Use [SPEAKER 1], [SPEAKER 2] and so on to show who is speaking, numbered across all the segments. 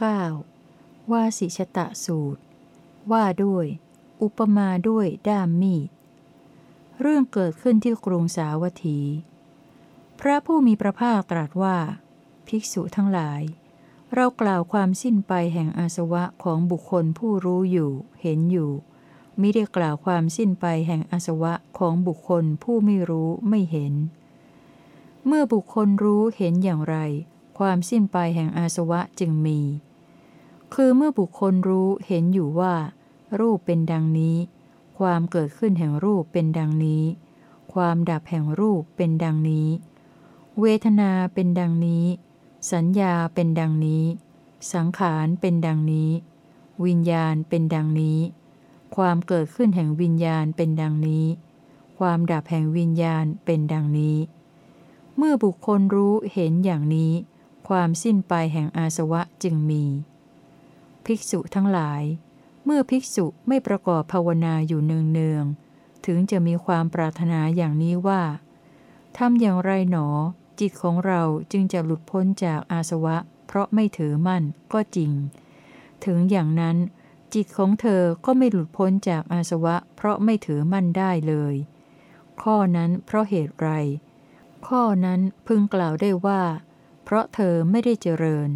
[SPEAKER 1] 9. ว่าสิชตะสูตร ว่าด้วย อุปมาด้วยด้ามมีด เรื่องเกิดขึ้นที่กรุงสาวัตถี พระผู้มีพระภาคตรัสว่า ภิกษุทั้งหลาย เรากล่าวความสิ้นไปแห่งอาสวะของบุคคลผู้รู้อยู่ เห็นอยู่มิได้กล่าวความสิ้นไปแห่งอาสวะของบุคคลผู้ไม่รู้ไม่เห็น เมื่อบุคคลรู้เห็นอย่างไร ความสิ้นไปแห่งอาสวะจึงมี คือเมื่อบุคคลรู้เห็นอยู่ว่า รูปเป็นดังนี้ ความเกิดขึ้นแห่งรูปเป็นดังนี้ ความดับแห่งรูปเป็นดังนี้ เวทนาเป็นดังนี้ สัญญาเป็นดังนี้ สังขารเป็นดังนี้ วิญญาณเป็นดังนี้ ความเกิดขึ้นแห่งวิญญาณเป็นดังนี้ ความดับแห่งวิญญาณเป็นดังนี้เมื่อบุคคลรู้เห็นอย่างนี้ ความสิ้นไปแห่งอาสวะจึงมี ภิกษุทั้งหลาย เมื่อภิกษุไม่ประกอบภาวนาอยู่เนืองๆถึงจะมีความปรารถนาอย่างนี้ว่าทำอย่างไรหนอ จิตของเราจึงจะหลุดพ้นจากอาสวะ เพราะไม่ถือมั่นก็จริง ถึงอย่างนั้น จิตของเธอก็ไม่หลุดพ้นจากอาสวะ เพราะไม่ถือมั่นได้เลย ข้อนั้นเพราะเหตุไร ข้อนั้นพึงกล่าวได้ว่า ราะเธอไม่ได้เจริญ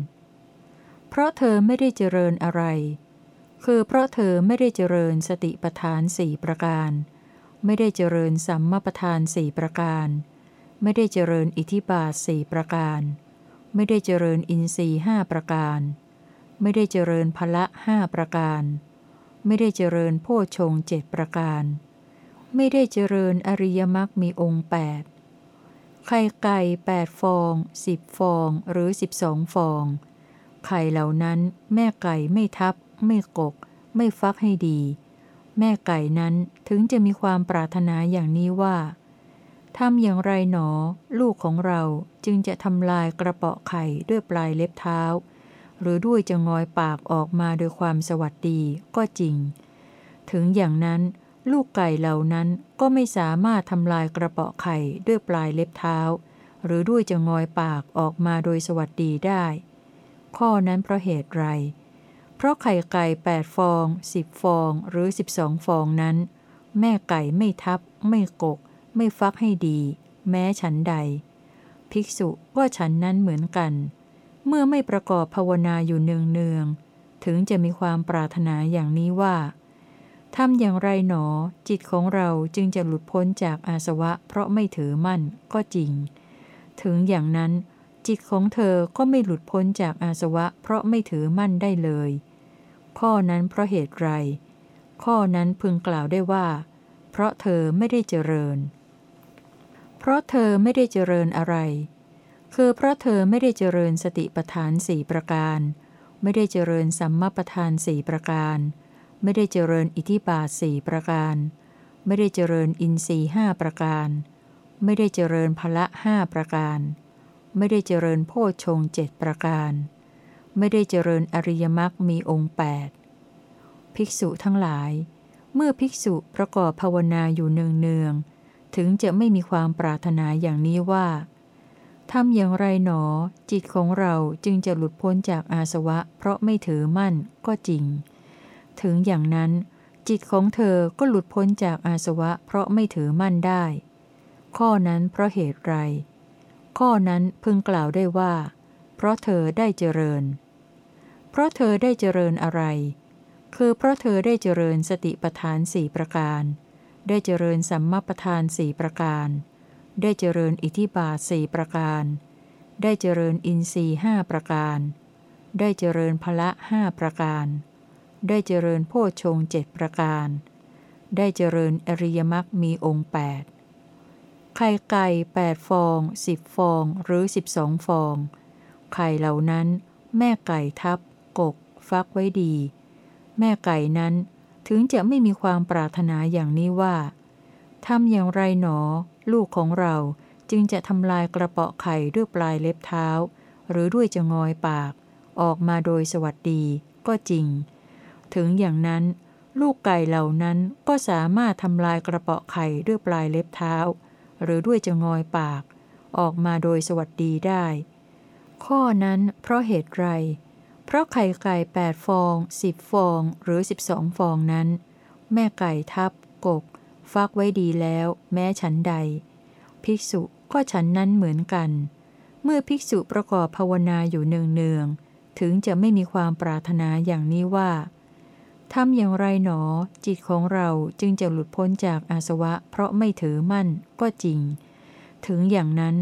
[SPEAKER 1] เพราะเธอไม่ได้เจริญอะไร คือเพราะเธอไม่ได้เจริญสติปทานสี่ประการ ไม่ได้เจริญสัมมาปทานสี่ประการ ไม่ได้เจริญอิทิบาทสี่ประการ ไม่ได้เจริญอินทรีห้าประการ ไม่ได้เจริญพละห้าประการ ไม่ได้เจริญโพชงเจ็ดประการ ไม่ได้เจริญอริยมรรคมีองค์แปด ไข่ไก่แปดฟองสิบฟองหรือสิบสองฟอง ไข่เหล่านั้นแม่ไก่ไม่ทับ ไม่กก ไม่ฟักให้ดี แม่ไก่นั้นถึงจะมีความปรารถนาอย่างนี้ว่าทำอย่างไรหนอ ลูกของเราจึงจะทำลายกระเปาะไข่ด้วยปลายเล็บเท้า หรือด้วยจะงอยปากออกมาโดยความสวัสดีก็จริง ถึงอย่างนั้น ลูกไก่เหล่านั้นก็ไม่สามารถทำลายกระเปาะไข่ด้วยปลายเล็บเท้า หรือด้วยจะงอยปากออกมาโดยสวัสดีได้ ข้อนั้นเพราะเหตุไร เพราะไข่ไก่แปดฟองสิบฟองหรือสิบสองฟองนั้น แม่ไก่ไม่ทับ ไม่กก ไม่ฟักให้ดี แม้ฉันใด ภิกษุว่าฉันนั้นเหมือนกัน เมื่อไม่ประกอบภาวนาอยู่เนืองเนืองถึงจะมีความปรารถนาอย่างนี้ว่า ทำอย่างไรหนอ จิตของเราจึงจะหลุดพ้นจากอาสวะ เพราะไม่ถือมั่นก็จริง ถึงอย่างนั้น จิตของเธอก็ไม่หลุดพ้นจากอาสวะ เพราะไม่ถือมั่นได้เลย ข้อนั้นเพราะเหตุไร ข้อนั้นพึงกล่าวได้ว่า เพราะเธอไม่ได้เจริญ เพราะเธอไม่ได้เจริญอะไร คือเพราะเธอไม่ได้เจริญสติปทานสี่ประการ ไม่ได้เจริญสัมมาปทานสี่ประการ ไม่ได้เจริญอิทิบาทสี่ประการ ไม่ได้เจริญอินทรีห้าประการ ไม่ได้เจริญพละห้าประการ ไม่ได้เจริญโพชงเจ็ดประการ ไม่ได้เจริญอริยมรรคมีองค์แปดภิกษุทั้งหลาย เมื่อภิกษุประกอบภาวนาอยู่เนืองๆถึงจะไม่มีความปรารถนาอย่างนี้ว่าทำอย่างไรหนอ จิตของเราจึงจะหลุดพ้นจากอาสวะ เพราะไม่ถือมั่นก็จริง ถึงอย่างนั้น จิตของเธอก็หลุดพ้นจากอาสวะเพราะไม่ถือมั่นได้ ข้อนั้นเพราะเหตุไร ข้อนั้นพึงกล่าวได้ว่า เพราะเธอได้เจริญ เพราะเธอได้เจริญอะไร คือเพราะเธอได้เจริญสติปทานสี่ประการ ได้เจริญสัมมาปทานสี่ประการ ได้เจริญอิทิบาทสี่ประการ ได้เจริญอินทรีห้าประการได้เจริญพละห้าประการ ได้เจริญโพชงเจ็ดประการ ได้เจริญอริยมรรคมีองค์แปดไข่ไก่แปดฟองสิบฟองหรือสิบสองฟอง ไข่เหล่านั้นแม่ไก่ทับ กก ฟักไว้ดี แม่ไก่นั้นถึงจะไม่มีความปรารถนาอย่างนี้ว่าทำอย่างไรหนอ ลูกของเราจึงจะทำลายกระเปาะไข่ด้วยปลายเล็บเท้า หรือด้วยจะงอยปาก ออกมาโดยสวัสดี ก็จริง ถึงอย่างนั้น ลูกไก่เหล่านั้นก็สามารถทำลายกระเปาะไข่ด้วยปลายเล็บเท้า หรือด้วยจะงอยปาก ออกมาโดยสวัสดีได้ ข้อนั้นเพราะเหตุไร เพราะไข่ไก่แปดฟองสิบฟองหรือสิบสองฟองนั้น แม่ไก่ทับ กก ฟักไว้ดีแล้ว แม้ฉันใด ภิกษุก็ฉันนั้นเหมือนกัน เมื่อภิกษุประกอบภาวนาอยู่เนืองๆถึงจะไม่มีความปรารถนาอย่างนี้ว่า ทำอย่างไรหนอ จิตของเราจึงจะหลุดพ้นจากอาสวะ เพราะไม่ถือมั่นก็จริง ถึงอย่างนั้น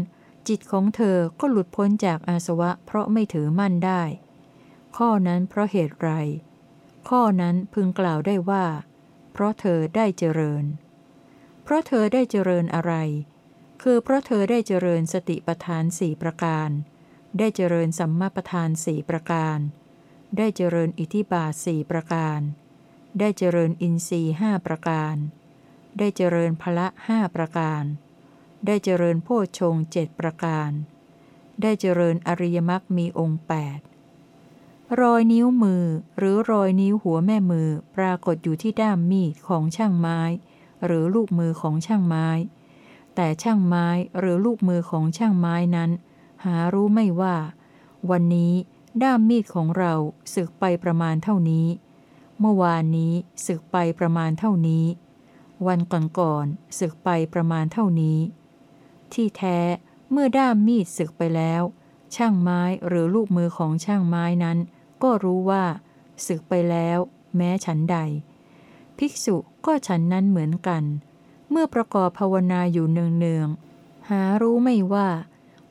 [SPEAKER 1] จิตของเธอก็หลุดพ้นจากอาสวะ เพราะไม่ถือมั่นได้ ข้อนั้นเพราะเหตุไร ข้อนั้นพึงกล่าวได้ว่า เพราะเธอได้เจริญ เพราะเธอได้เจริญอะไร คือเพราะเธอได้เจริญสติปทานสี่ประการ ได้เจริญสัมมาปทานสี่ประการ ได้เจริญอิทิบาทสี่ประการ ได้เจริญอินทรีห้าประการ ได้เจริญพละห้าประการ ได้เจริญโพชงเจ็ดประการ ได้เจริญอริยมรรคมีองค์แปดรอยนิ้วมือหรือรอยนิ้วหัวแม่มือปรากฏอยู่ที่ด้ามมีดของช่างไม้ หรือลูกมือของช่างไม้ แต่ช่างไม้หรือลูกมือของช่างไม้นั้น หารู้ไม่ว่า วันนี้ ด้ามมีดของเราสึกไปประมาณเท่านี้ เมื่อวานนี้สึกไปประมาณเท่านี้ วันก่อนๆสึกไปประมาณเท่านี้ ที่แท้เมื่อด้ามมีดสึกไปแล้ว ช่างไม้หรือลูกมือของช่างไม้นั้น ก็รู้ว่าสึกไปแล้ว แม้ฉันใด ภิกษุก็ฉันนั้นเหมือนกัน เมื่อประกอบภาวนาอยู่เนืองๆหารู้ไม่ว่า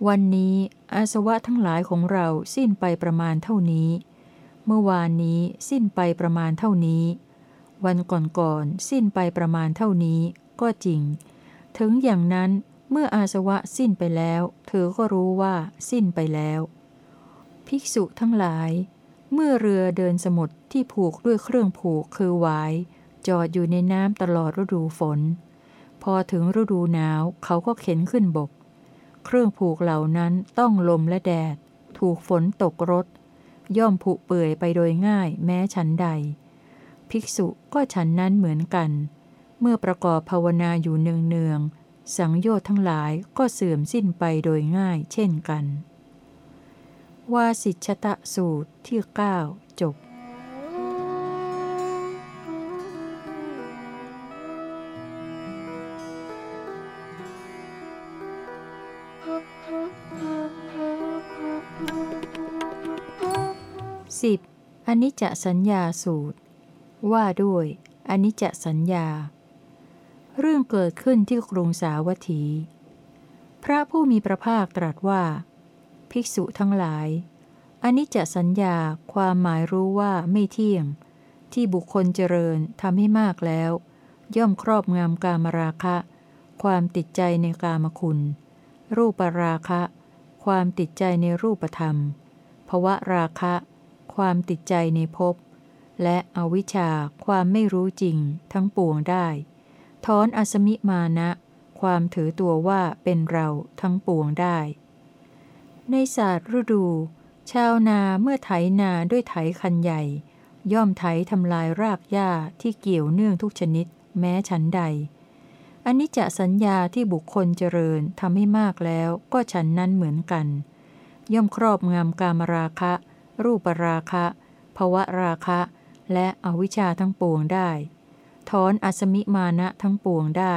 [SPEAKER 1] วันนี้อาสวะทั้งหลายของเราสิ้นไปประมาณเท่านี้ เมื่อวานนี้สิ้นไปประมาณเท่านี้ วันก่อนๆสิ้นไปประมาณเท่านี้ ก็จริง ถึงอย่างนั้นเมื่ออาสวะสิ้นไปแล้ว เธอก็รู้ว่าสิ้นไปแล้ว ภิกษุทั้งหลาย เมื่อเรือเดินสมุทรที่ผูกด้วยเครื่องผูกคือหวาย จอดอยู่ในน้ำตลอดฤดูฝน พอถึงฤดูหนาวเขาก็เข็นขึ้นบก เครื่องผูกเหล่านั้นต้องลมและแดด ถูกฝนตกรถย่อมผุเปื่อยไปโดยง่ายแม้ฉันใด ภิกษุก็ฉันนั้นเหมือนกัน เมื่อประกอบภาวนาอยู่เนืองๆสังโยชน์ทั้งหลายก็เสื่อมสิ้นไปโดยง่ายเช่นกัน วาสิชตะสูตรที่ 9 จบสิบอนิจจสัญญาสูตร ว่าด้วยอนิจจสัญญา เรื่องเกิดขึ้นที่กรุงสาวัตถี พระผู้มีพระภาคตรัสว่า ภิกษุทั้งหลายอนิจจสัญญาความหมายรู้ว่าไม่เที่ยง ที่บุคคลเจริญทำให้มากแล้ว ย่อมครอบงำกามราคะ ความติดใจในกามคุณ รูปราคะ ความติดใจในรูปธรรมภวะราคะ ความติดใจในภพ และอวิชชาความไม่รู้จริงทั้งปวงได้ ถอนอสมิมานะ ความถือตัวว่าเป็นเราทั้งปวงได้ ในศาสตร์ฤดู ชาวนาเมื่อไถนาด้วยไถคันใหญ่ ย่อมไถทำลายรากหญ้าที่เกี่ยวเนื่องทุกชนิด แม้ฉันใดอันนี้จะสัญญาที่บุคคลเจริญทำให้มากแล้วก็ฉันนั้นเหมือนกัน ย่อมครอบงำกามราคะ รูปราคะภวราคะ และอวิชชาทั้งปวงได้ ถอนอสมิมานะทั้งปวงได้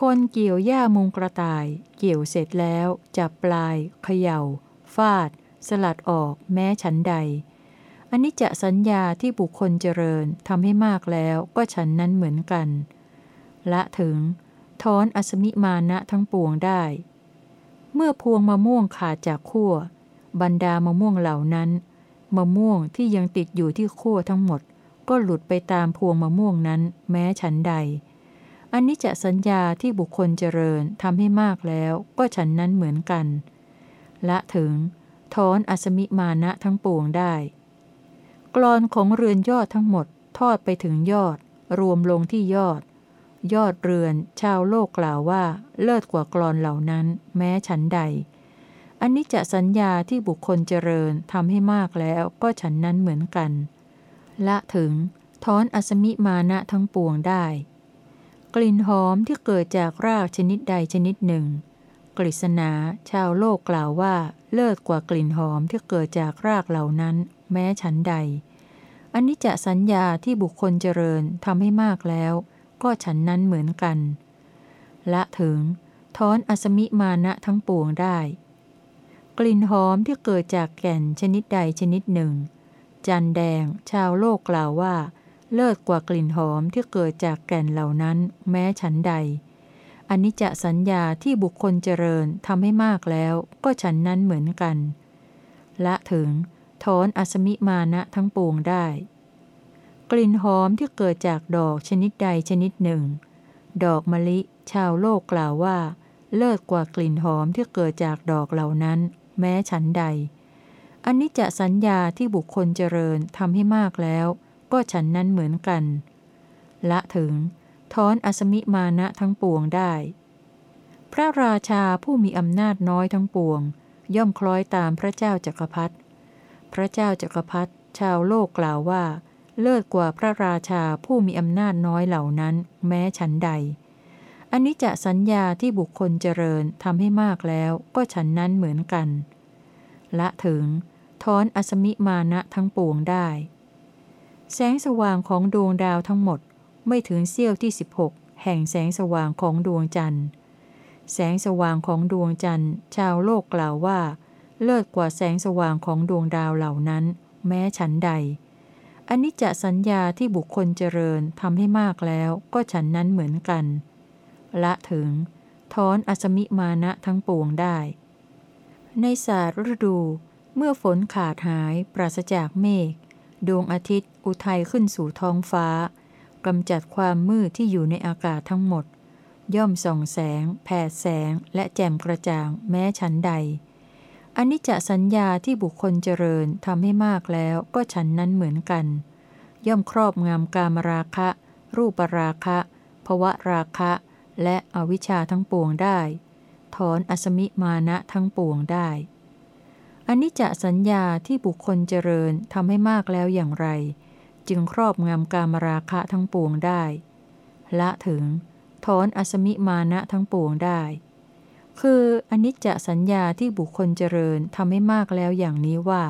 [SPEAKER 1] คนเกี่ยวหญ้ามุงกระต่าย เกี่ยวเสร็จแล้ว จับปลาย เขยา่า ฟาด สลัดออก แม้ฉันใดอันนี้จะสัญญาที่บุคคลเจริญทำให้มากแล้วก็ฉันนั้นเหมือนกัน ละถึงถอนอสมิมานะทั้งปวงได้ เมื่อพวงมะม่วงขาดจากขั้ว บรรดามะม่วงเหล่านั้น มะม่วงที่ยังติดอยู่ที่ขั้วทั้งหมด ก็หลุดไปตามพวงมะม่วงนั้น แม้ฉันใด อันนี้จะสัญญาที่บุคคลเจริญทำให้มากแล้วก็ฉันนั้นเหมือนกัน ละถึงถอนอสมิมานะทั้งปวงได้ กรอนของเรือนยอดทั้งหมด ทอดไปถึงยอด รวมลงที่ยอด ยอดเรือนชาวโลกกล่าวว่า เลิศกว่ากรอนเหล่านั้น แม้ฉันใด อันนี้จะสัญญาที่บุคคลเจริญทำให้มากแล้วก็ฉันนั้นเหมือนกัน ละถึงถอนอสมิมานะทั้งปวงได้ กลิ่นหอมที่เกิดจากรากชนิดใดชนิดหนึ่ง กฤษณาชาวโลกกล่าวว่าเลิศกว่ากลิ่นหอมที่เกิดจากรากเหล่านั้น แม้ฉันใด อันนี้จะสัญญาที่บุคคลเจริญทำให้มากแล้ว ก็ฉันนั้นเหมือนกัน ละถึงถอนอสมิมานะทั้งปวงได้ กลิ่นหอมที่เกิดจากแก่นชนิดใดชนิดหนึ่ง จันแดง ชาวโลกกล่าวว่า เลิศกว่ากลิ่นหอมที่เกิดจากแก่นเหล่านั้น แม้ฉันใดอันนี้จะสัญญาที่บุคคลเจริญทำให้มากแล้ว ก็ฉันนั้นเหมือนกัน ละถึง ถอนอสมิมานะทั้งปวงได้ กลิ่นหอมที่เกิดจากดอกชนิดใดชนิดหนึ่ง ดอกมะลิ ชาวโลกกล่าวว่า เลิศกว่ากลิ่นหอมที่เกิดจากดอกเหล่านั้น แม้ฉันใดอันนี้จะสัญญาที่บุคคลเจริญทำให้มากแล้ว ก็ฉันนั้นเหมือนกัน ละถึงถอนอสมิมานะทั้งปวงได้ พระราชาผู้มีอำนาจน้อยทั้งปวง ย่อมคล้อยตามพระเจ้าจักรพรรดิพระเจ้าจักรพรรดิชาวโลกกล่าวว่า เลิศกว่าพระราชาผู้มีอำนาจน้อยเหล่านั้น แม้ฉันใด อันนี้จะสัญญาที่บุคคลเจริญทำให้มากแล้วก็ฉันนั้นเหมือนกัน ละถึงถอนอสมิมานะทั้งปวงได้ แสงสว่างของดวงดาวทั้งหมดไม่ถึงเสี้ยวที่ 16 แห่งแสงสว่างของดวงจันทร์ แสงสว่างของดวงจันทร์ ชาวโลกกล่าวว่า เลิศกว่าแสงสว่างของดวงดาวเหล่านั้น แม้ฉันใดอันนี้จะสัญญาที่บุคคลเจริญทำให้มากแล้วก็ฉันนั้นเหมือนกัน ละถึง ถอนอสมิมานะทั้งปวงได้ ในศาสตร์ฤดู เมื่อฝนขาดหายปราศจากเมฆดวงอาทิตย์อุทัยขึ้นสู่ท้องฟ้ากำจัดความมืดที่อยู่ในอากาศทั้งหมด ย่อมส่องแสง แผดแสง และแจ่มกระจ่างแม้ฉันใดอันนี้จะสัญญาที่บุคคลเจริญทำให้มากแล้วก็ฉันนั้นเหมือนกัน ย่อมครอบงำกามราคะ รูปราคะภวะราคะ และอวิชชาทั้งปวงได้ ถอนอสมิมานะทั้งปวงได้อนนี้จะสัญญาที่บุคคลเจริญทำให้มากแล้วอย่างไร จึงครอบงำกามราคะทั้งปวงได้ ละถึง ถอนอสมิมานะทั้งปวงได้ คืออนิจจสัญญาที่บุคคลเจริญทำให้มากแล้วอย่างนี้ว่า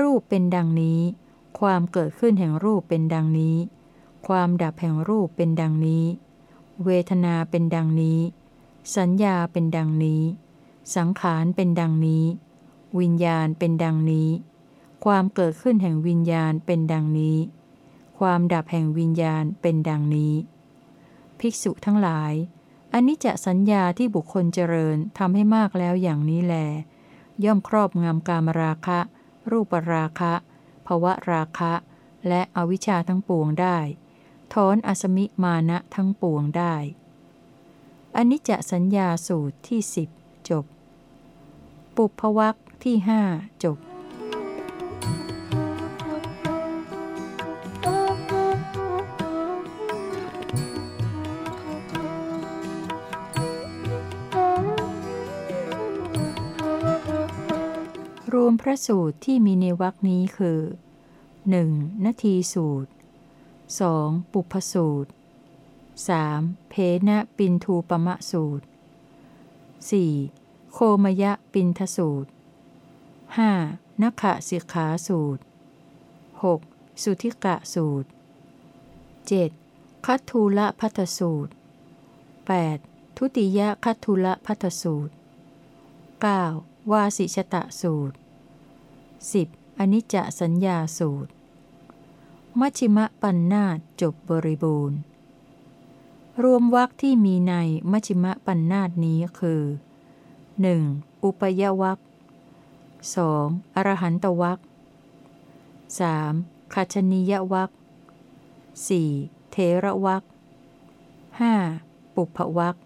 [SPEAKER 1] รูปเป็นดังนี้ ความเกิดขึ้นแห่งรูปเป็นดังนี้ ความดับแห่งรูปเป็นดังนี้ เวทนาเป็นดังนี้ สัญญาเป็นดังนี้ สังขารเป็นดังนี้ วิญญาณเป็นดังนี้ ความเกิดขึ้นแห่งวิญญาณเป็นดังนี้ ความดับแห่งวิญญาณเป็นดังนี้ ภิกษุทั้งหลายอันนี้จะสัญญาที่บุคคลเจริญทำให้มากแล้วอย่างนี้แล ย่อมครอบงำกามราคะ รูปราคะภวะราคะ และอวิชชาทั้งปวงได้ ถอนอสมิมานะทั้งปวงได้อันนี้จะสัญญาสูตรที่สิบจบ ปุพวักที่ห้าจบรวมพระสูตรที่มีในวรคนี้คือ 1. นาทีสูตร 2. ปุพสูตร 3. เพนะปินทูปมะสูตร 4. โคมยะปินทสูตร 5. นักขะสิกขาสูตร 6. สุธิกะสูตร 7. คัตทูละพัทสูตร 8. ทุติยคัตทูละพัทสูตร 9. วาสิชตะสูตร 10. อนิจจสัญญาสูตร มัชิมะปัญนาจบบริบูรณ์ รวมวรรคที่มีในมัชิมะปัญนาตนี้คือ 1. อุปยวรรค 2. อรหันตวรรค 3. คัชนิยวรรค 4. เทระวรรค 5. ปุพวรรค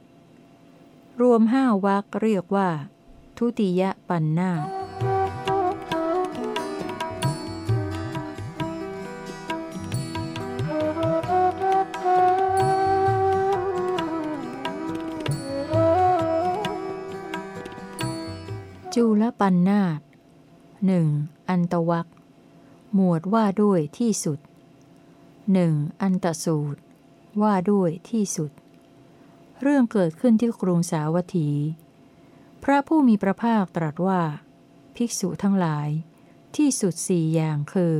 [SPEAKER 1] รวมห้าวรรคเรียกว่า ทุติยปัญนาต ปันนาตหนึ่งอันตวักหมวดว่าด้วยที่สุดหนึ่งอันตสูตร ว่าด้วยที่สุด เรื่องเกิดขึ้นที่กรุงสาวัตถี พระผู้มีพระภาคตรัสว่า ภิกษุทั้งหลาย ที่สุดสี่อย่างคือ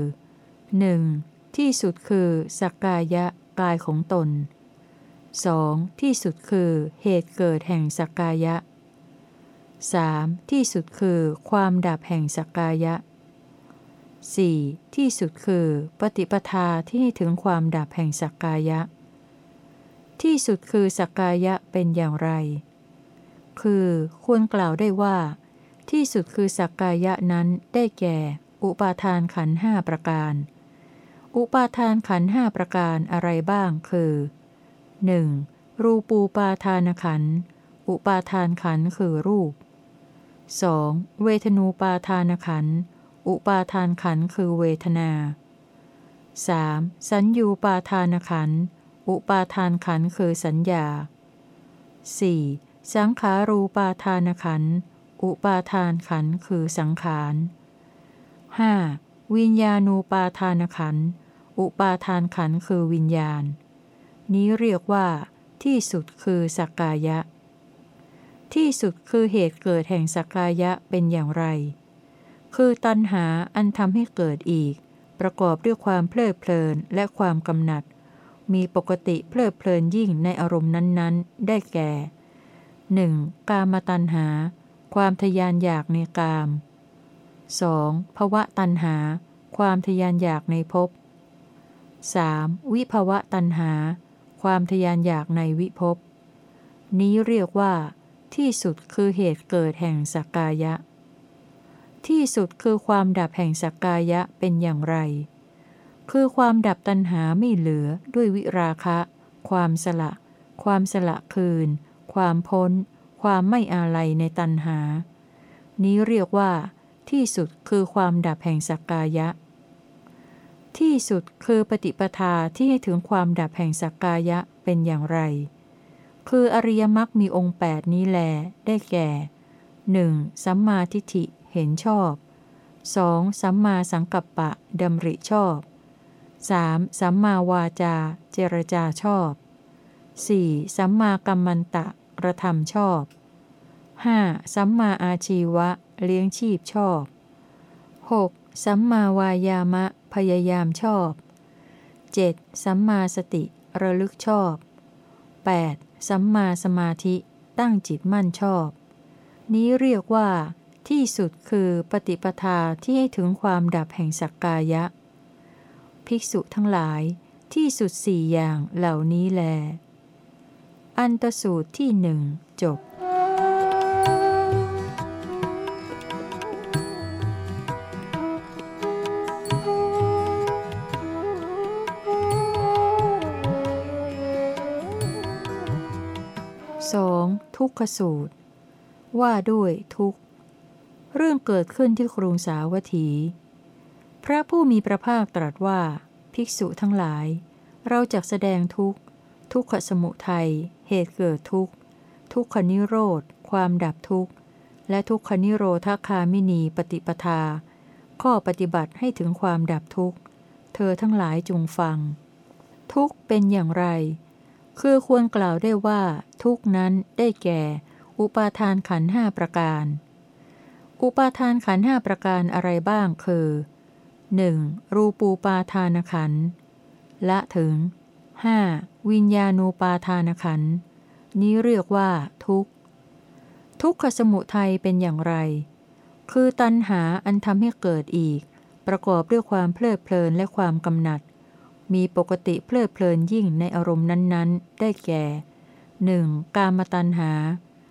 [SPEAKER 1] 1. ที่สุดคือสักกายะกายของตน 2. ที่สุดคือเหตุเกิดแห่งสักกายะ 3. ที่สุดคือความดับแห่งสักกายะ 4. ที่สุดคือปฏิปทาที่ถึงความดับแห่งสักกายะ ที่สุดคือสักกายะเป็นอย่างไร คือควรกล่าวได้ว่า ที่สุดคือสักกายะนั้นได้แก่ อุปาทานขันห้าประการ อุปาทานขันห้าประการอะไรบ้างคือ 1. รูปูปาทานขัน อุปาทานขันคือรูป 2. เวทนูปาทานขัน อุปาทานขันคือเวทนา 3. สัญญูปาทานขัน อุปาทานขันคือสัญญา 4. สังขารูปาทานขัน อุปาทานขันคือสังขาร 5. วิญญาณูปาทานขัน อุปาทานขันคือวิญญาณ นี้เรียกว่า ที่สุดคือสักกายะ ที่สุดคือเหตุเกิดแห่งสักกายะเป็นอย่างไร คือตัณหาอันทำให้เกิดอีก ประกอบด้วยความเพลิดเพลินและความกำหนัด มีปกติเพลิดเพลินยิ่งในอารมณ์นั้นๆ ได้แก่ 1. กามตัณหา ความทยานอยากในกาม 2. ภวะตัณหา ความทยานอยากในภพ 3. วิภวะตัณหา ความทยานอยากในวิภพ นี้เรียกว่า ที่สุดคือเหตุเกิดแห่งสักกายะ ที่สุดคือความดับแห่งสักกายะเป็นอย่างไร คือความดับตัณหาไม่เหลือด้วยวิราคะ ความสละ ความสละคืน ความพ้น ความไม่อาลัยในตัณหา นี้เรียกว่า ที่สุดคือความดับแห่งสักกายะ ที่สุดคือปฏิปทาที่ให้ถึงความดับแห่งสักกายะเป็นอย่างไร คืออริยมรรคมีองค์แปดนี้แล ได้แก่ 1. สัมมาทิฏฐิเห็นชอบ 2. สัมมาสังกัปปะดำริชอบ 3. สัมมาวาจา เจรจาชอบ 4. สัมมากัมมันตะกระทำชอบ 5. สัมมาอาชีวะ เลี้ยงชีพชอบ 6. สัมมาวายามะ พยายามชอบ 7. สัมมาสติ ระลึกชอบ 8. สัมมาสมาธิตั้งจิตมั่นชอบ นี้เรียกว่า ที่สุดคือปฏิปทาที่ให้ถึงความดับแห่งสักกายะ ภิกษุทั้งหลาย ที่สุดสี่อย่างเหล่านี้แล อันตสูตรที่หนึ่งจบ ขสูตร ว่าด้วยทุกข์ เรื่องเกิดขึ้นที่กรุงสาวัตถี พระผู้มีพระภาคตรัสว่า ภิกษุทั้งหลาย เราจะแสดงทุกข์ ทุกขสมุทัย เหตุเกิดทุกข์ ทุกขนิโรธ ความดับทุกข์ และทุกขนิโรธคามินีปฏิปทา ข้อปฏิบัติให้ถึงความดับทุกข์ เธอทั้งหลายจงฟัง ทุกข์เป็นอย่างไร คือควรกล่าวได้ว่า ทุกนั้นได้แก่ อุปาทานขันห้าประการ อุปาทานขันห้าประการอะไรบ้างคือ 1. รูปูปาทานขันธ์ละถึง 5. วิญญาณูปาทานขันนี้เรียกว่า ทุกข์ ทุกขสมุทัยเป็นอย่างไร คือตัณหาอันทำให้เกิดอีก ประกอบด้วยความเพลิดเพลินและความกำหนัด มีปกติเพลิดเพลินยิ่งในอารมณ์นั้นๆ ได้แก่ 1. กามตัณหา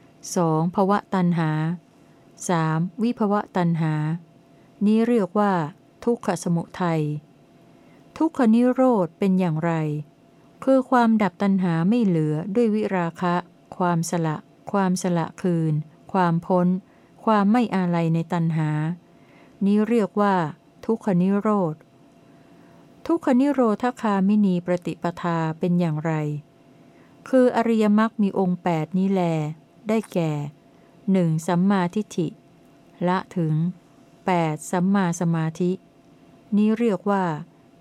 [SPEAKER 1] 2. ภวะตัณหา 3. วิภวะตัณหา นี้เรียกว่า ทุกขสมุทัย ทุกขนิโรธเป็นอย่างไร คือความดับตัณหาไม่เหลือด้วยวิราคะ ความสละ ความสละคืน ความพ้น ความไม่อาลัยในตัณหา นี้เรียกว่า ทุกขนิโรธ ทุกขนิโรธคามินีปฏิปทาเป็นอย่างไร คืออริยมรรคมีองค์แปดนี้แล ได้แก่หนึ่งสัมมาทิฏฐิ ละถึง 8. สัมมาสมาธิ นี้เรียกว่า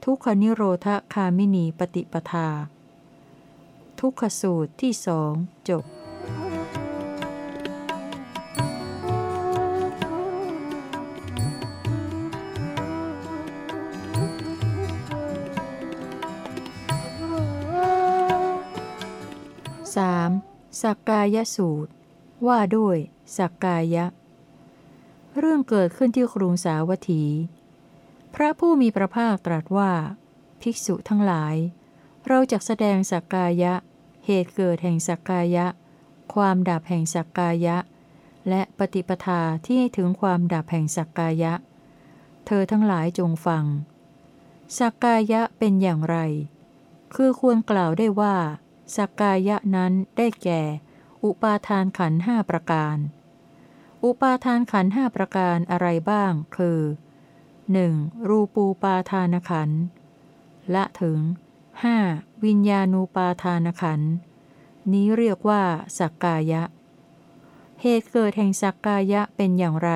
[SPEAKER 1] ทุกขนิโรธคามินีปฏิปทา ทุกขสูตรที่สองจบ 3. สักกายสูตร ว่าด้วย สักกายะ เรื่องเกิดขึ้นที่กรุงสาวัตถี พระผู้มีพระภาคตรัสว่า ภิกษุทั้งหลาย เราจะแสดงสักกายะ เหตุเกิดแห่งสักกายะ ความดับแห่งสักกายะ และปฏิปทาที่ให้ถึงความดับแห่งสักกายะ เธอทั้งหลายจงฟัง สักกายะเป็นอย่างไร คือควรกล่าวได้ว่า สักกายะนั้นได้แก่ อุปาทานขันห้าประการ อุปาทานขันห้าประการอะไรบ้าง คือ 1. รูปูปาทานขันละถึง 5. วิญญาณูปาทานขันนี้เรียกว่า สักกายะ เหตุเกิดแห่งสักกายะเป็นอย่างไร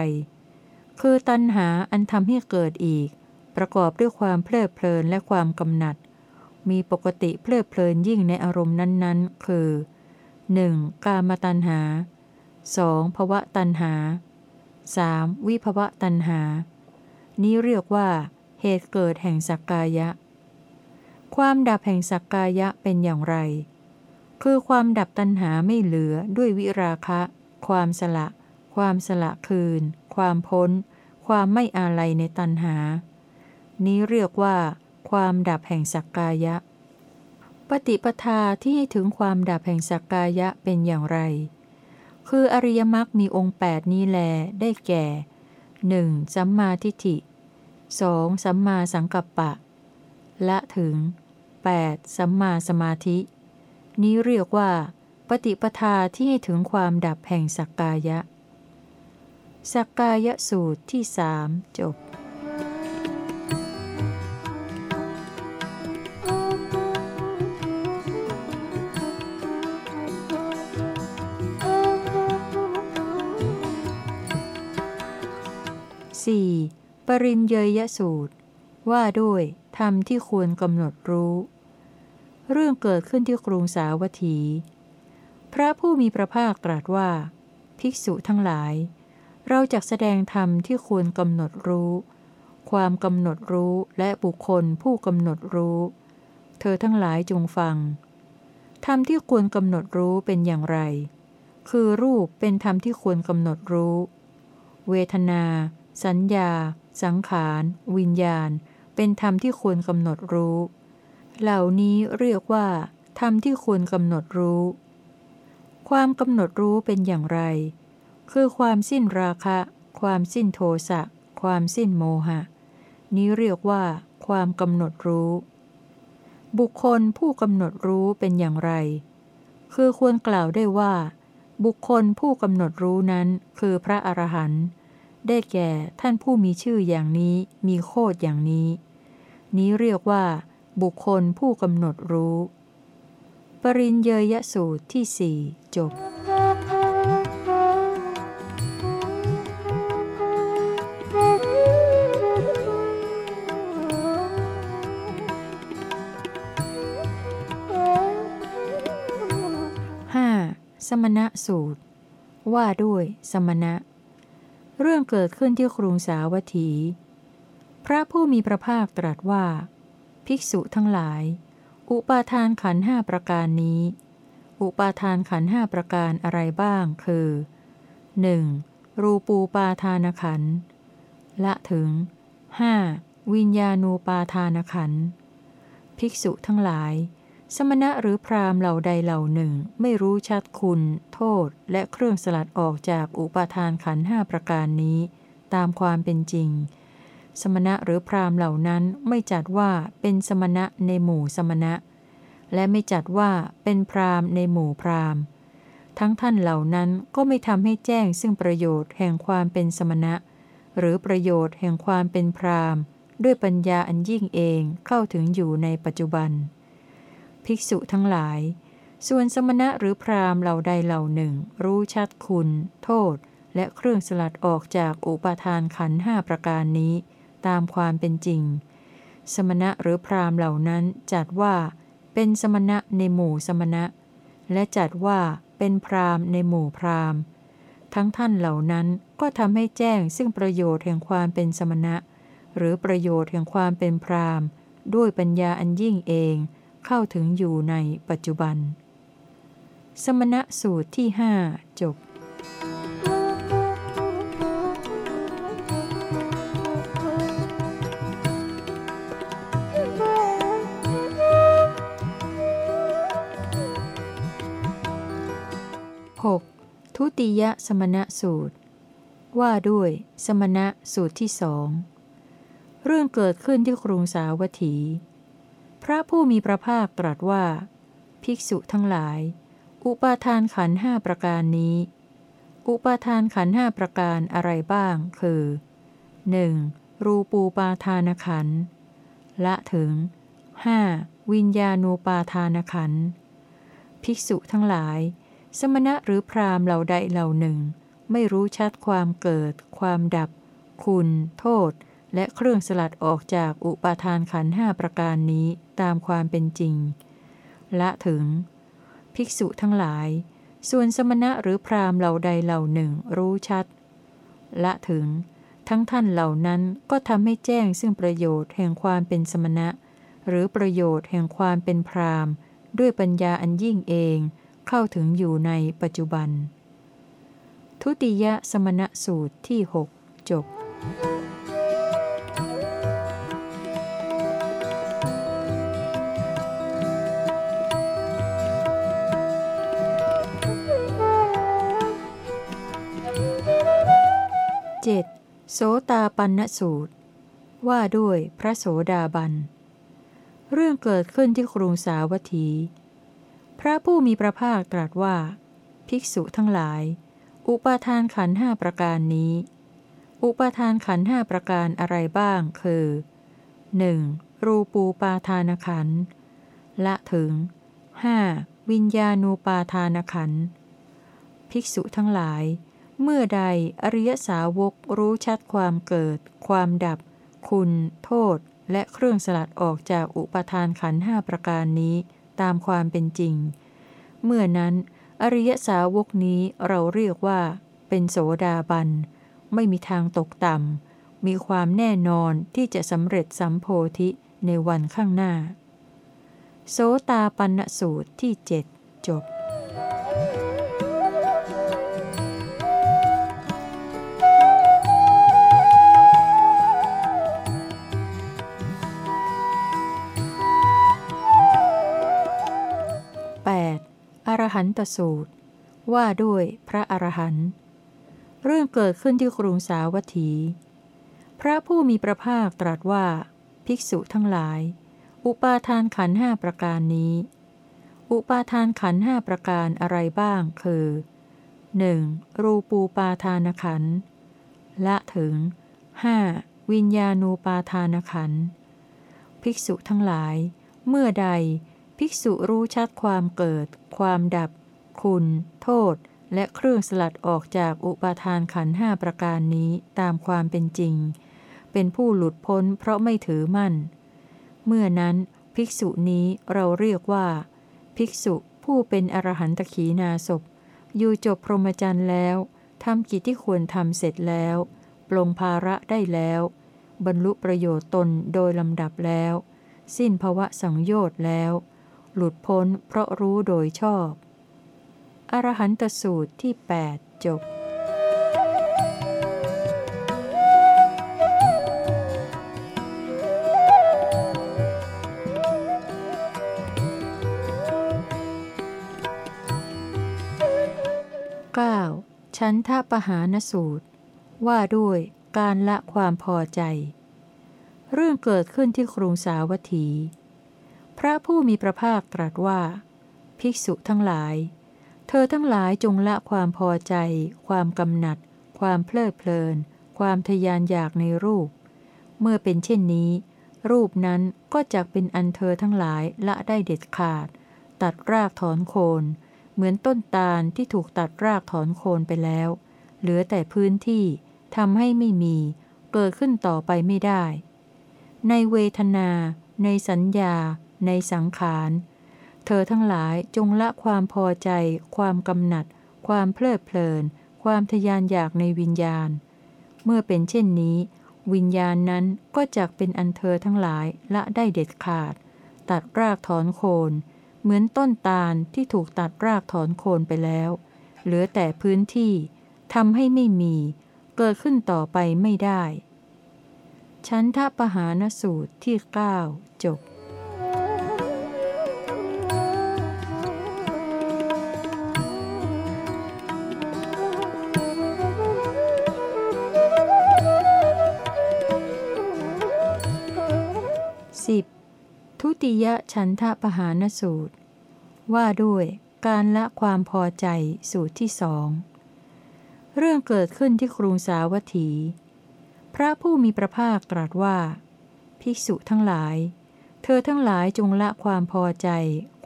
[SPEAKER 1] คือตัณหาอันทำให้เกิดอีก ประกอบด้วยความเพลิดเพลินและความกำหนัด มีปกติเพลิดเพลินยิ่งในอารมณ์นั้นๆ คือ 1. กามตัณหา 2. ภวะตัณหา 3. วิภวะตัณหา นี้เรียกว่า เหตุเกิดแห่งสักกายะ ความดับแห่งสักกายะเป็นอย่างไร คือความดับตัณหาไม่เหลือด้วยวิราคะ ความสละ ความสละคืน ความพ้น ความไม่อาลัยในตัณหา นี้เรียกว่า ความดับแห่งสักกายะ ปฏิปทาที่ให้ถึงความดับแห่งสักกายะเป็นอย่างไร คืออริยมรรคมีองค์8นี้แลได้แก่ 1. สัมมาทิฏฐิ 2. สัมมาสังกัปปะ และถึง 8. สัมมาสมาธิ นี้เรียกว่า ปฏิปทาที่ให้ถึงความดับแห่งสักกายะ สักกายะสูตรที่สจบ ริญเยยสูตร ว่าด้วยธรรมที่ควรกำหนดรู้ เรื่องเกิดขึ้นที่กรุงสาวัตถี พระผู้มีพระภาคตรัสว่า ภิกษุทั้งหลาย เราจะแสดงธรรมที่ควรกำหนดรู้ ความกำหนดรู้และบุคคลผู้กำหนดรู้ เธอทั้งหลายจงฟัง ธรรมที่ควรกำหนดรู้เป็นอย่างไร คือรูปเป็นธรรมที่ควรกำหนดรู้ เวทนา สัญญา สังขาร วิญญาณ เป็นธรรมที่ควรกำหนดรู้ เหล่านี้เรียกว่า ธรรมที่ควรกำหนดรู้ ความกำหนดรู้เป็นอย่างไร คือความสิ้นราคะ ความสิ้นโทสะ ความสิ้นโมหะ นี้เรียกว่า ความกำหนดรู้ บุคคลผู้กำหนดรู้เป็นอย่างไร คือควรกล่าวได้ว่า บุคคลผู้กำหนดรู้นั้นคือพระอรหันต์ ได้แก่ท่านผู้มีชื่ออย่างนี้มีโคดอย่างนี้ นี้เรียกว่า บุคคลผู้กำหนดรู้ ปริญเยยสูตรที่สี่จบห้าสมณะสูตร ว่าด้วยสมณะ เรื่องเกิดขึ้นที่กรุงสาวัตถี พระผู้มีพระภาคตรัสว่า ภิกษุทั้งหลาย อุปาทานขันห้าประการนี้ อุปาทานขันห้าประการอะไรบ้าง คือ 1. รูปูปาทานขัน ละถึง 5. วิญญาณูปาทานขัน ภิกษุทั้งหลาย สมณะหรือพรามเหล่าใดเหล่าหนึ่ง ไม่รู้ชัดคุณ โทษ และเครื่องสลัดออกจากอุปาทานขันห้าประการนี้ ตามความเป็นจริง สมณะหรือพรามเหล่านั้นไม่จัดว่าเป็นสมณะในหมู่สมณะ และไม่จัดว่าเป็นพรามในหมู่พรามทั้งท่านเหล่านั้นก็ไม่ทำให้แจ้งซึ่งประโยชน์แห่งความเป็นสมณะ หรือประโยชน์แห่งความเป็นพรามด้วยปัญญาอันยิ่งเองเข้าถึงอยู่ในปัจจุบัน ภิกษุทั้งหลาย ส่วนสมณะหรือพราหมณ์เหล่าใดเหล่าหนึ่ง รู้ชัดคุณ โทษ และเครื่องสลัดออกจากอุปาทานขันห้าประการนี้ ตามความเป็นจริง สมณะหรือพราหมณ์เหล่านั้นจัดว่าเป็นสมณะในหมู่สมณะ และจัดว่าเป็นพราหมณ์ในหมู่พราหมณ์ ทั้งท่านเหล่านั้นก็ทำให้แจ้งซึ่งประโยชน์แห่งความเป็นสมณะ หรือประโยชน์แห่งความเป็นพราหมณ์ ด้วยปัญญาอันยิ่งเอง เข้าถึงอยู่ในปัจจุบัน สมณสูตรที่หจบ 6. ทุติยสมณสูตร ว่าด้วยสมณะสูตรที่สองเรื่องเกิดขึ้นที่กรุงสาวัตถี พระผู้มีพระภาคตรัสว่า ภิกษุทั้งหลาย อุปาทานขันห้าประการนี้ อุปาทานขันห้าประการอะไรบ้าง คือ 1. รูปูปาทานขันละถึง 5. วิญญาณูปาทานขันภิกษุทั้งหลาย สมณะหรือพรามเหล่าใดเหล่าหนึ่ง ไม่รู้ชัดความเกิด ความดับ คุณ โทษ และเครื่องสลัดออกจากอุปาทานขันห้าประการนี้ตามความเป็นจริง ละถึง ภิกษุทั้งหลาย ส่วนสมณะหรือพราหมณ์เหล่าใดเหล่าหนึ่งรู้ชัด ละถึง ทั้งท่านเหล่านั้นก็ทำให้แจ้งซึ่งประโยชน์แห่งความเป็นสมณะ หรือประโยชน์แห่งความเป็นพราหมณ์ ด้วยปัญญาอันยิ่งเองเข้าถึงอยู่ในปัจจุบัน ทุติยสมณะสูตรที่ 6 จบ 7. โสตาปันนสูตร ว่าด้วยพระโสดาบัน เรื่องเกิดขึ้นที่กรุงสาวัตถี พระผู้มีพระภาคตรัสว่า ภิกษุทั้งหลาย อุปาทานขันห้าประการนี้ อุปาทานขันห้าประการอะไรบ้างคือ 1. รูปูปาทานขันละถึง 5. วิญญาณูปาทานขันภิกษุทั้งหลาย เมื่อใดอริยสาวกรู้ชัดความเกิด ความดับ คุณ โทษ และเครื่องสลัดออกจากอุปทานขันห้าประการนี้ ตามความเป็นจริง เมื่อนั้น อริยสาวกนี้เราเรียกว่า เป็นโสดาบัน ไม่มีทางตกต่ำ มีความแน่นอนที่จะสำเร็จสัมโพธิในวันข้างหน้า โสตาปันนสูตรที่เจ็ดจบ หันตสูตร ว่าด้วยพระอรหันต์เรื่องเกิดขึ้นที่กรุงสาวัตถี พระผู้มีพระภาคตรัสว่า ภิกษุทั้งหลาย อุปาทานขันห้าประการนี้ อุปาทานขันห้าประการอะไรบ้างคือ 1. รูปูปาทานขันละถึง 5. วิญญาณูปาทานขันภิกษุทั้งหลาย เมื่อใด ภิกษุรู้ชัดความเกิด ความดับ คุณ โทษ และเครื่องสลัดออกจากอุปาทานขันห้าประการนี้ตามความเป็นจริง เป็นผู้หลุดพ้นเพราะไม่ถือมั่น เมื่อนั้นภิกษุนี้เราเรียกว่า ภิกษุผู้เป็นอรหันตขีนาศพอยู่จบพรหมจรรย์แล้วทำกิจที่ควรทำเสร็จแล้วปลงภาระได้แล้ว บรรลุประโยชน์ตนโดยลำดับแล้ว สิ้นภวะสังโยชน์แล้ว หลุดพ้นเพราะรู้โดยชอบ อรหันตสูตรที่ 8 จบ 9. ชันทปหานสูตร ว่าด้วยการละความพอใจ เรื่องเกิดขึ้นที่กรุงสาวัตถี พระผู้มีพระภาคตรัสว่า ภิกษุทั้งหลาย เธอทั้งหลายจงละความพอใจ ความกำหนัด ความเพลิดเพลิน ความทยานอยากในรูป เมื่อเป็นเช่นนี้ รูปนั้นก็จะเป็นอันเธอทั้งหลายละได้เด็ดขาด ตัดรากถอนโคน เหมือนต้นตาลที่ถูกตัดรากถอนโคนไปแล้ว เหลือแต่พื้นที่ทำให้ไม่มี เกิดขึ้นต่อไปไม่ได้ ในเวทนา ในสัญญา ในสังขาร เธอทั้งหลายจงละความพอใจ ความกำหนัด ความเพลิดเพลิน ความทยานอยากในวิญญาณ เมื่อเป็นเช่นนี้ วิญญาณนั้นก็จักเป็นอันเธอทั้งหลายละได้เด็ดขาด ตัดรากถอนโคน เหมือนต้นตาลที่ถูกตัดรากถอนโคนไปแล้ว เหลือแต่พื้นที่ทำให้ไม่มี เกิดขึ้นต่อไปไม่ได้ ชั้นทปหานสูตรที่ 9 จบ ติยฉันทะปหานสูตร ว่าด้วยการละความพอใจสูตรที่สอง เรื่องเกิดขึ้นที่กรุงสาวัตถี พระผู้มีพระภาคตรัสว่า ภิกษุทั้งหลาย เธอทั้งหลายจงละความพอใจ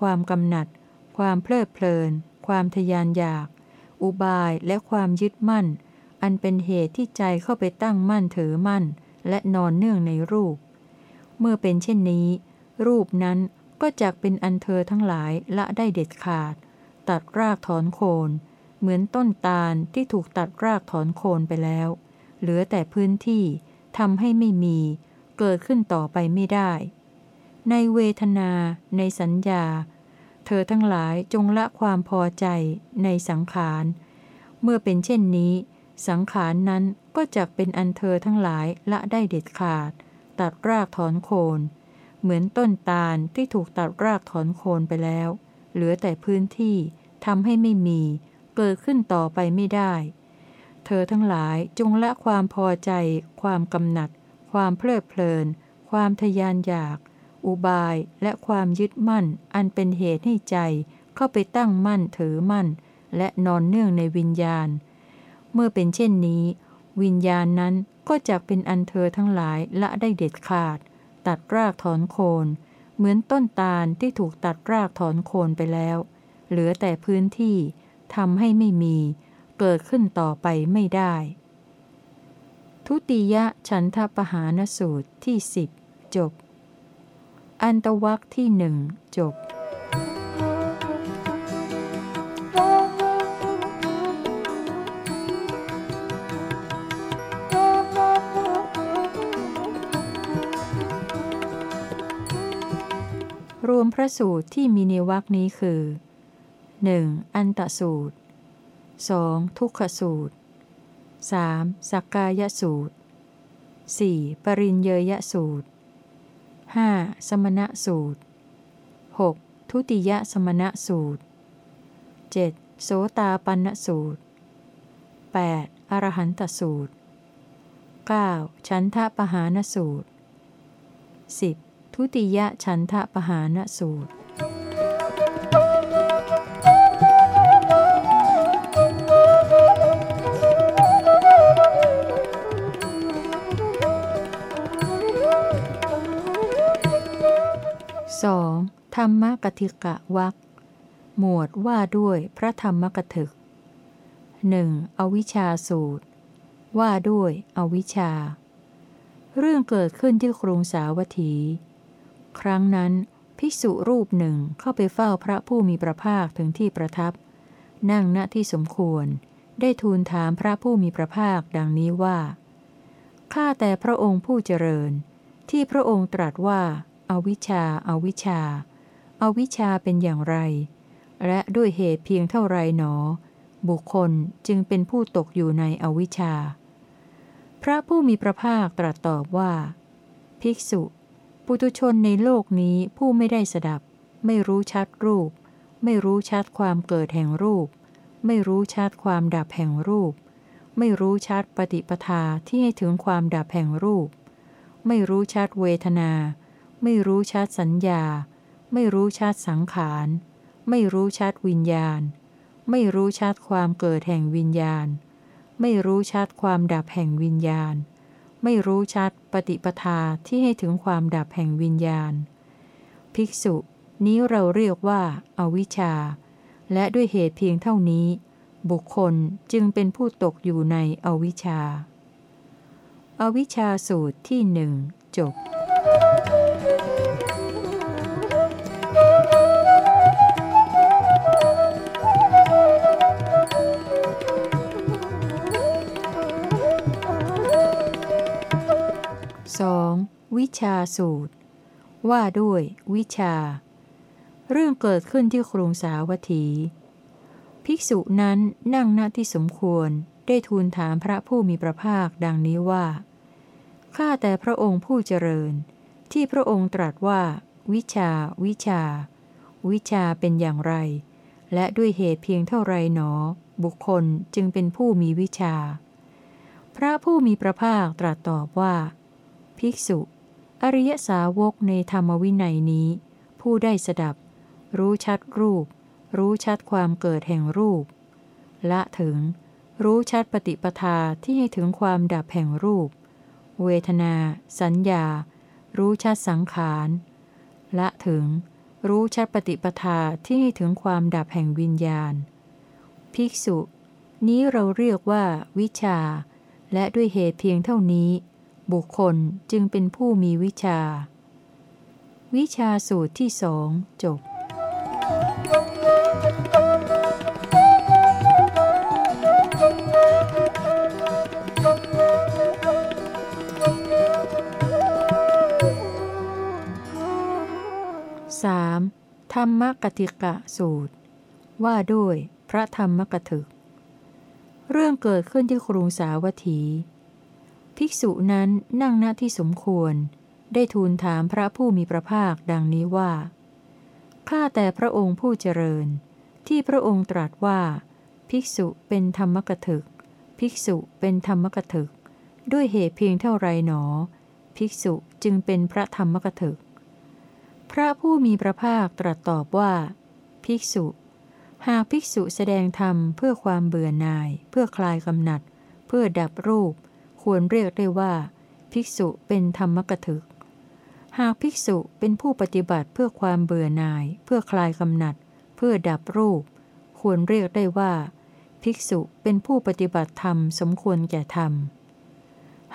[SPEAKER 1] ความกำหนัด ความเพลิดเพลิน ความทยานอยาก อุบายและความยึดมั่น อันเป็นเหตุที่ใจเข้าไปตั้งมั่นถือมั่น และนอนเนื่องในรูป เมื่อเป็นเช่นนี้ รูปนั้นก็จักเป็นอันเธอทั้งหลายละได้เด็ดขาด ตัดรากถอนโคน เหมือนต้นตาลที่ถูกตัดรากถอนโคนไปแล้ว เหลือแต่พื้นที่ทำให้ไม่มี เกิดขึ้นต่อไปไม่ได้ ในเวทนา ในสัญญา เธอทั้งหลายจงละความพอใจในสังขาร เมื่อเป็นเช่นนี้ สังขารนั้นก็จักเป็นอันเธอทั้งหลายละได้เด็ดขาด ตัดรากถอนโคน เหมือนต้นตาลที่ถูกตัดรากถอนโคนไปแล้ว เหลือแต่พื้นที่ทำให้ไม่มี เกิดขึ้นต่อไปไม่ได้ เธอทั้งหลายจงละความพอใจ ความกำหนัด ความเพลิดเพลิน ความทยานอยาก อุบายและความยึดมั่น อันเป็นเหตุให้ใจเข้าไปตั้งมั่นถือมั่น และนอนเนื่องในวิญญาณ เมื่อเป็นเช่นนี้ วิญญาณนั้นก็จะเป็นอันเธอทั้งหลายละได้เด็ดขาด ตัดรากถอนโคน เหมือนต้นตาลที่ถูกตัดรากถอนโคนไปแล้ว เหลือแต่พื้นที่ทำให้ไม่มี เกิดขึ้นต่อไปไม่ได้ ทุติยฉันทปหานสูตรที่สิบจบ อันตวักที่หนึ่งจบ รวมพระสูตรที่มีในวรคนี้คือ 1. อันตสูตร 2. ทุกขสูตร 3. สักกายสูตร 4. ปริญเยยสูตร 5. สมณะสูตร 6. ทุติยสมณะสูตร 7. โสตาปันสูตร 8. อรหันตสูตร 9. ชันทะปหานสูตร 10. ทุติยฉันทะปหานสูตรสองธรรมกติกะวักหมวดว่าด้วยพระธรรมกถึกหนึ่งอวิชชาสูตร ว่าด้วยอวิชชา เรื่องเกิดขึ้นที่กรุงสาวัตถี ครั้งนั้น ภิกษุรูปหนึ่งเข้าไปเฝ้าพระผู้มีพระภาคถึงที่ประทับ นั่งณที่สมควร ได้ทูลถามพระผู้มีพระภาคดังนี้ว่าข้าแต่พระองค์ผู้เจริญ ที่พระองค์ตรัสว่าอาวิชชาอาวิชชาอาวิชชาเป็นอย่างไร และด้วยเหตุเพียงเท่าไรหนอ บุคคลจึงเป็นผู้ตกอยู่ในอวิชชา พระผู้มีพระภาคตรัสตอบว่า ภิกษุ ปุตุชนในโลกนี้ผู้ไม่ได้สดับ ไม่รู้ชัดรูป ไม่รู้ชัดความเกิดแห่งรูป ไม่รู้ชัดความดับแห่งรูป ไม่รู้ชัดปฏิปทาที่ให้ถึงความดับแห่งรูป ไม่รู้ชัดเวทนา ไม่รู้ชัดสัญญา ไม่รู้ชัดสังขาร ไม่รู้ชัดวิญญาณ ไม่รู้ชัดความเกิดแห่งวิญญาณ ไม่รู้ชัดความดับแห่งวิญญาณ ไม่รู้ชัดปฏิปทาที่ให้ถึงความดับแห่งวิญญาณ ภิกษุ นี้เราเรียกว่าอาวิชชา และด้วยเหตุเพียงเท่านี้ บุคคลจึงเป็นผู้ตกอยู่ในอวิชชาอวิชชาสูตรที่หนึ่งจบ วิชาสูตร ว่าด้วย วิชา เรื่องเกิดขึ้นที่กรุงสาวัตถี ภิกษุนั้นนั่งณที่สมควรได้ทูลถามพระผู้มีพระภาคดังนี้ว่า ข้าแต่พระองค์ผู้เจริญ ที่พระองค์ตรัสว่า วิชา วิชา วิชาเป็นอย่างไร และด้วยเหตุเพียงเท่าไรหนอ บุคคลจึงเป็นผู้มีวิชา พระผู้มีพระภาคตรัสตอบว่า ภิกษุ อริยสาวกในธรรมวินัยนี้ ผู้ได้สดับ รู้ชัดรูป รู้ชัดความเกิดแห่งรูป ละถึง รู้ชัดปฏิปทาที่ให้ถึงความดับแห่งรูป เวทนา สัญญา รู้ชัดสังขารละถึง รู้ชัดปฏิปทาที่ให้ถึงความดับแห่งวิญญาณ ภิกษุ นี้เราเรียกว่าวิชา และด้วยเหตุเพียงเท่านี้ บุคคลจึงเป็นผู้มีวิชา วิชาสูตรที่สองจบ 3. ธรรมกติกะสูตร ว่าด้วยพระธรรมกถึก เรื่องเกิดขึ้นที่กรุงสาวัตถี ภิกษุนั้นนั่งณที่สมควร ได้ทูลถามพระผู้มีพระภาคดังนี้ว่า ข้าแต่พระองค์ผู้เจริญ ที่พระองค์ตรัสว่า ภิกษุเป็นธรรมกถึก ภิกษุเป็นธรรมกถึก ด้วยเหตุเพียงเท่าไรหนอ ภิกษุจึงเป็นพระธรรมกถึก พระผู้มีพระภาคตรัสตอบว่า ภิกษุ หากภิกษุแสดงธรรมเพื่อความเบื่อหน่าย เพื่อคลายกำหนัด เพื่อดับรูป ควรเรียกได้ว่า ภิกษุเป็นธรรมกถึก หากภิกษุเป็นผู้ปฏิบัติเพื่อความเบื่อหน่าย เพื่อคลายกำหนัด เพื่อดับรูป ควรเรียกได้ว่า ภิกษุเป็นผู้ปฏิบัติธรรมสมควรแก่ธรรม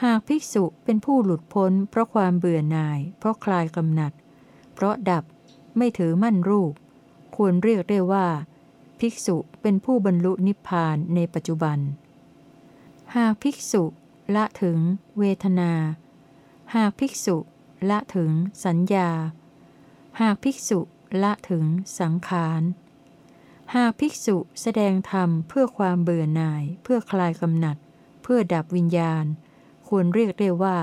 [SPEAKER 1] หากภิกษุเป็นผู้หลุดพ้น เพราะความเบื่อหน่าย เพราะคลายกำหนัด เพราะดับไม่ถือมั่นรูป ควรเรียกได้ว่า ภิกษุเป็นผู้บรรลุนิพพานในปัจจุบันหากภิกษุ ละถึง เวทนา หากภิกษุ ละถึง สัญญา หากภิกษุ ละถึง สังขาร หากภิกษุแสดงธรรมเพื่อความเบื่อหน่าย เพื่อคลายกำหนัด เพื่อดับวิญญาณ ควรเรียกได้ว่า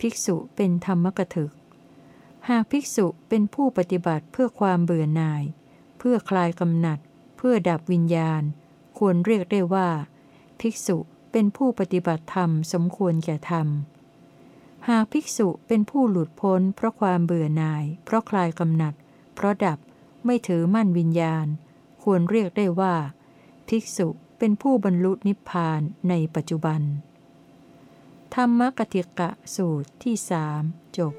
[SPEAKER 1] ภิกษุเป็นธรรมกถึก หากภิกษุเป็นผู้ปฏิบัติเพื่อความเบื่อหน่าย เพื่อคลายกำหนัด เพื่อดับวิญญาณ ควรเรียกได้ว่า ภิกษุ เป็นผู้ปฏิบัติธรรมสมควรแก่ธรรม หากภิกษุเป็นผู้หลุดพ้น เพราะความเบื่อหน่าย เพราะคลายกำหนัด เพราะดับไม่ถือมั่นวิญญาณ ควรเรียกได้ว่า ภิกษุเป็นผู้บรรลุนิพพานในปัจจุบัน ธรรมกติกะสูตรที่สามจบ